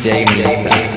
Jamie.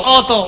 ート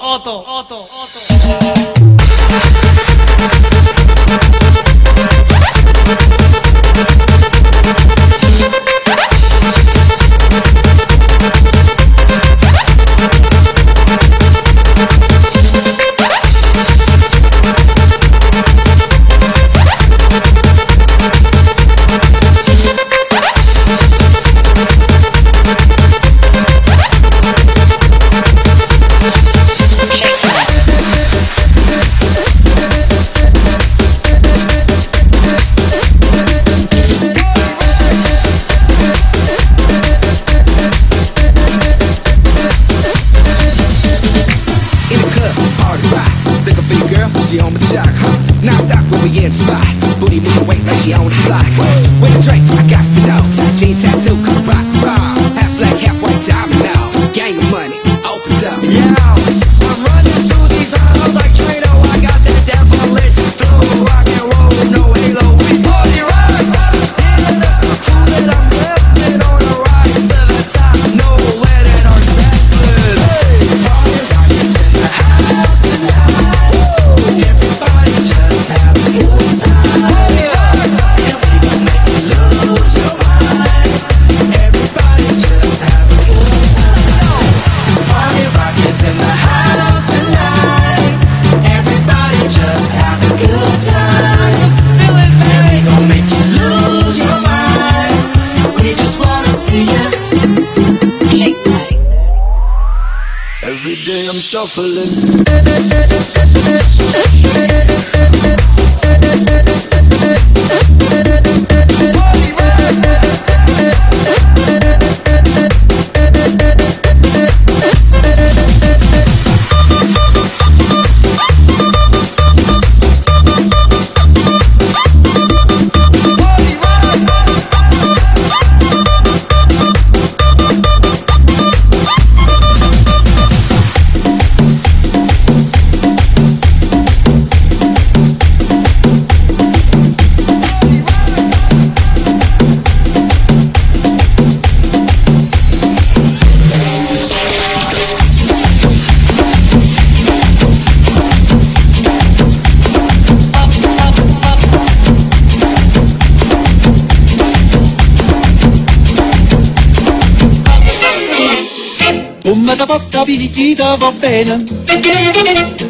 Come ti porta picchita va bene.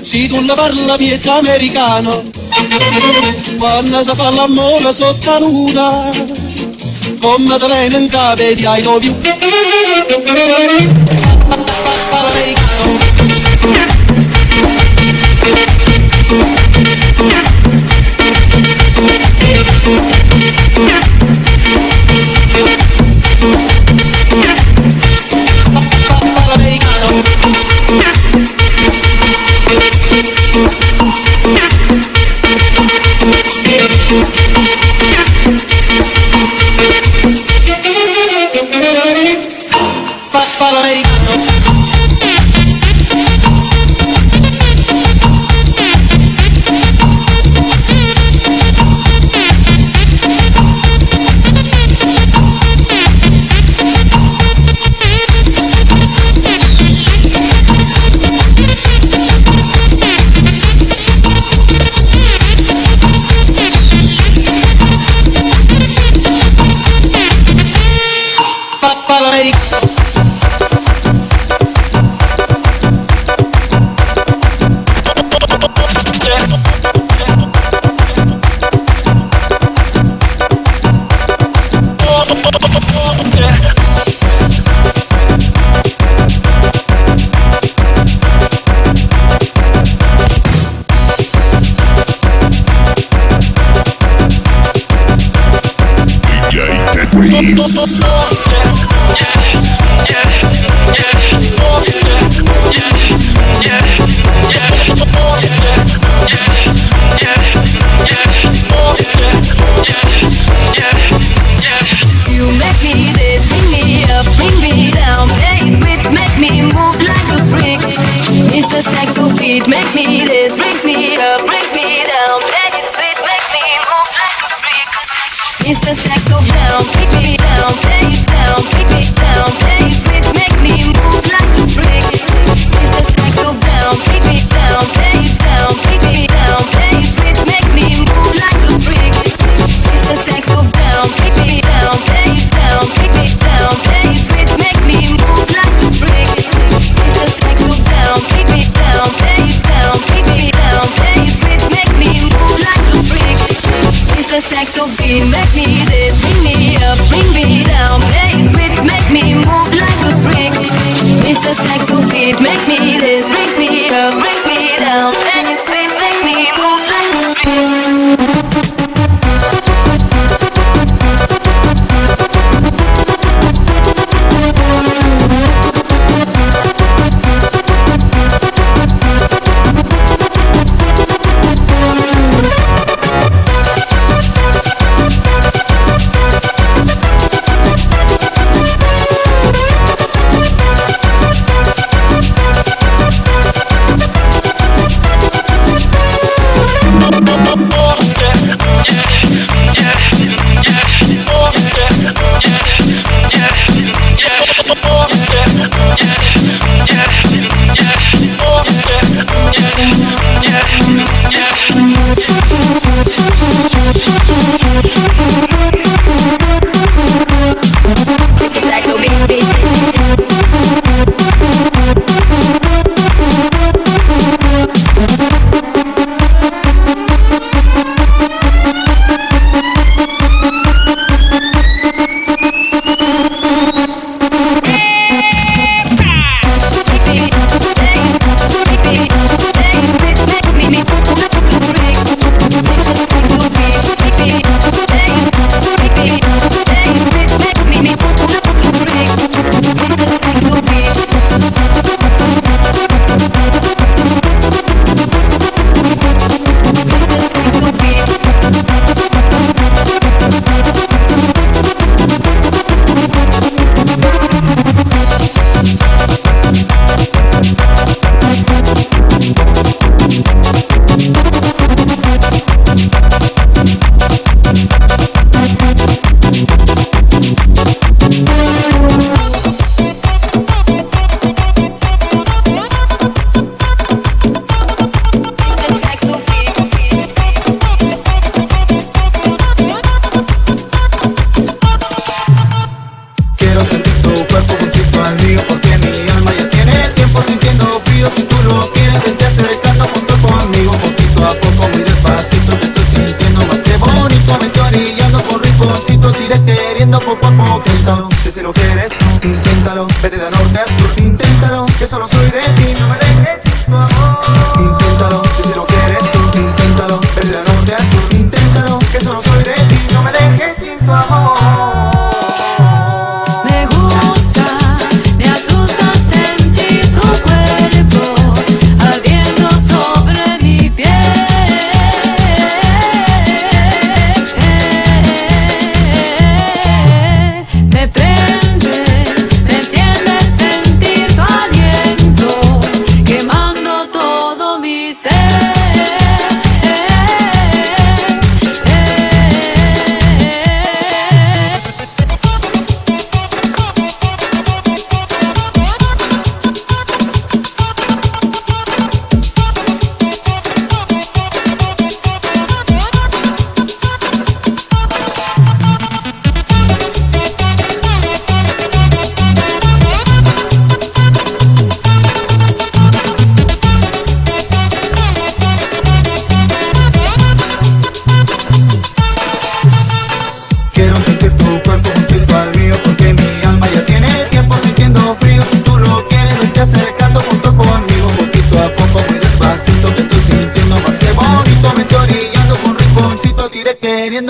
Se tu la parla piezza americano. Quando si fa l'amore sotto la luna Come ti viene in capo di I love you. Americano Yeah. It's the down, pick me down, bass down, pick me down,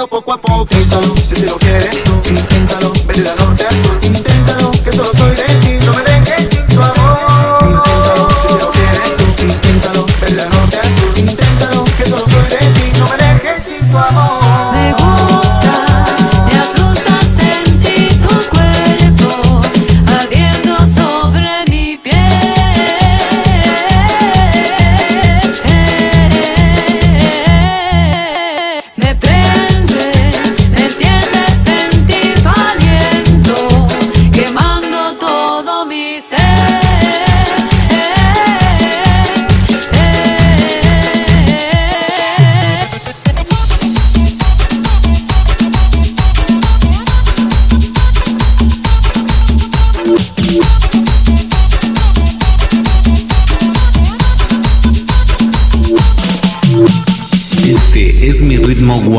poco a poquito. Si se lo quieres,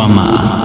Mama.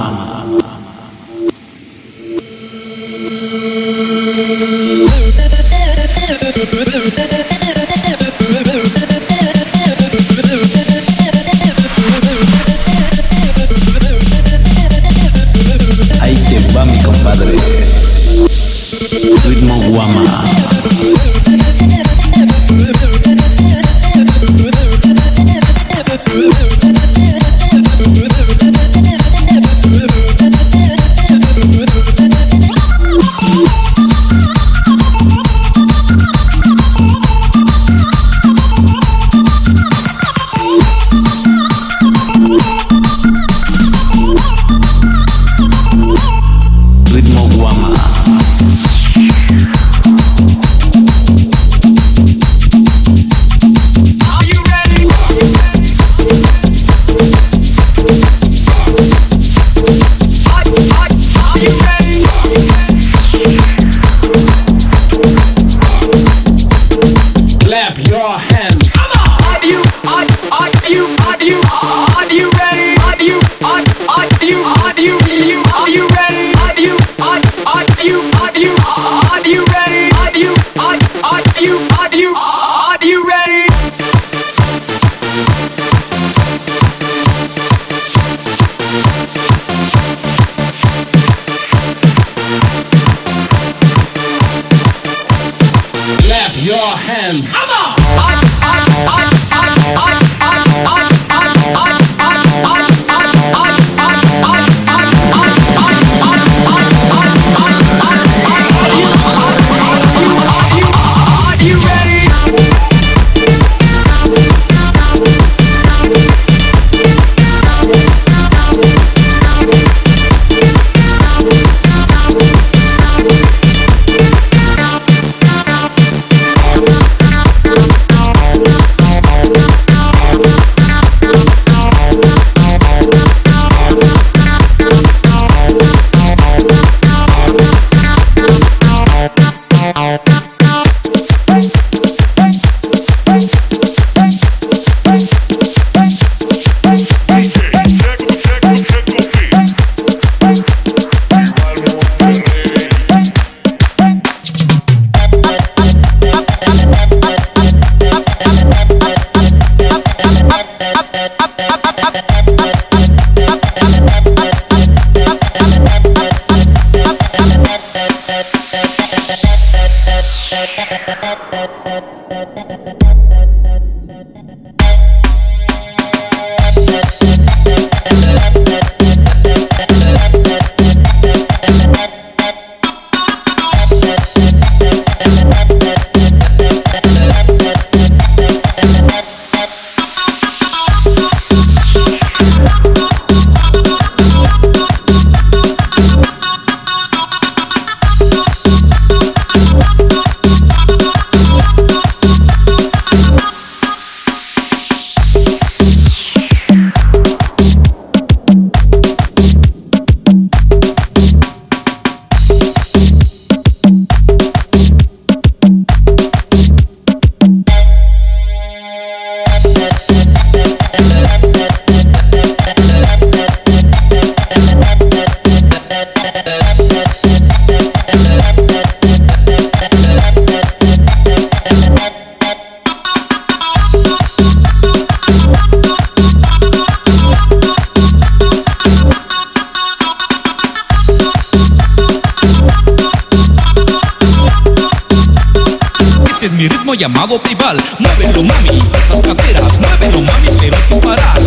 ritmo llamado tribal. Muévelo mami, esas caderas, muévelo mami, pero sin parar.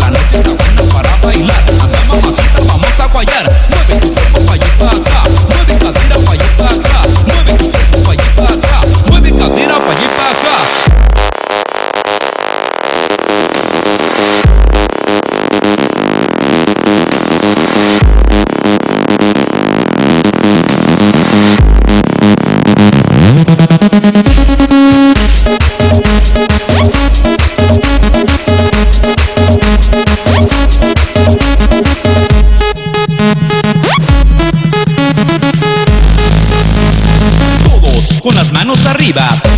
arriba.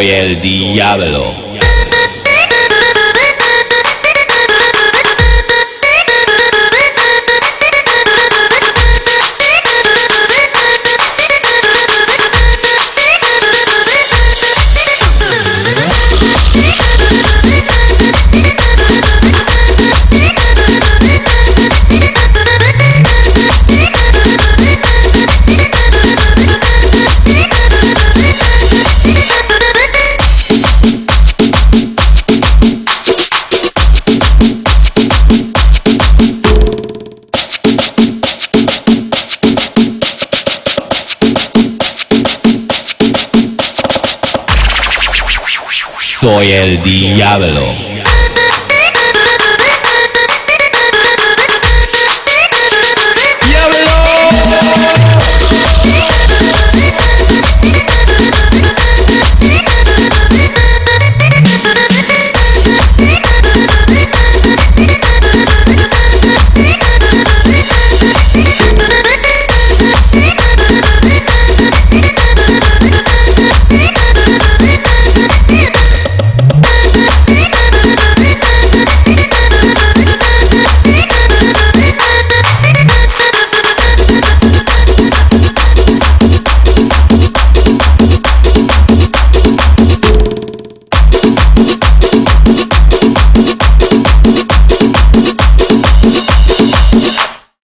soy el diablo. Soy el diablo.